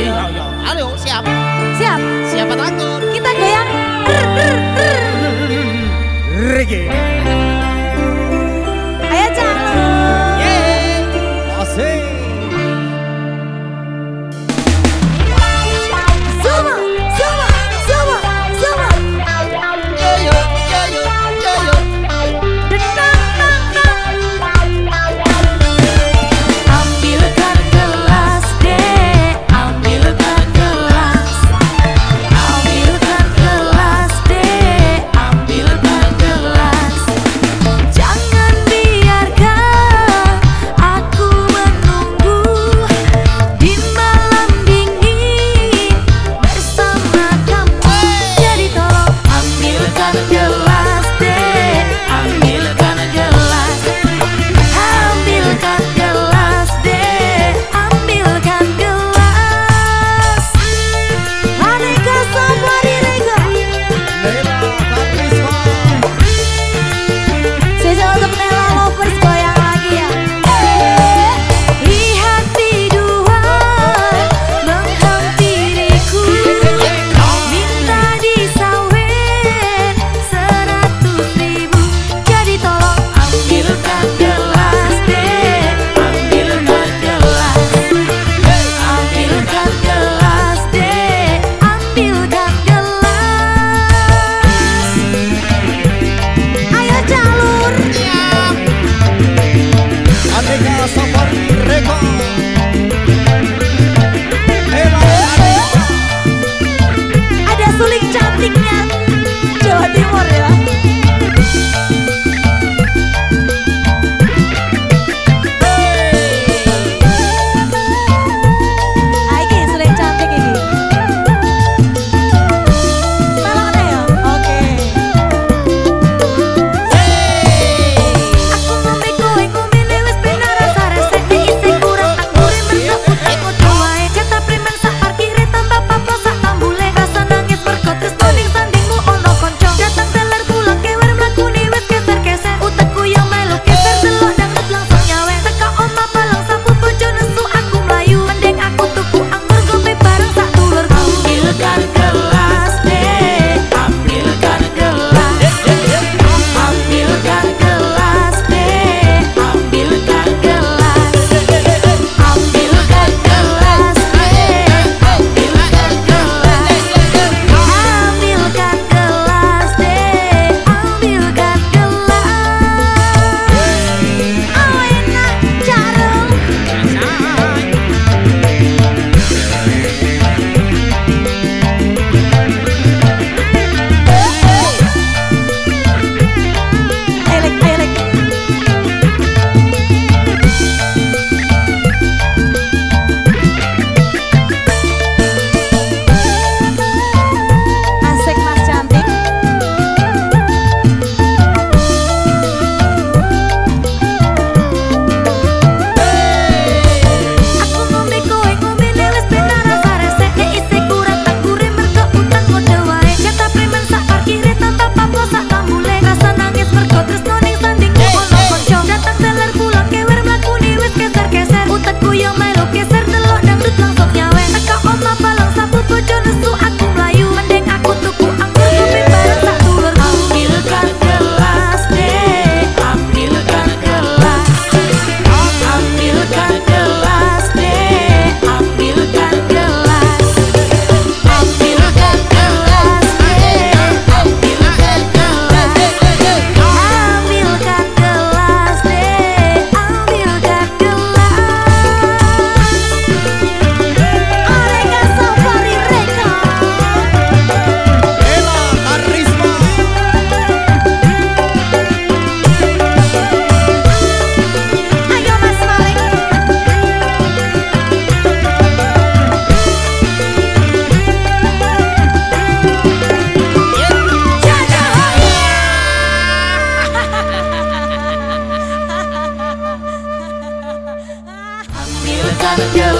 Iya, iya. Halo, siap. Siap. Siapa takut? Kita goyang. Reggae. love you.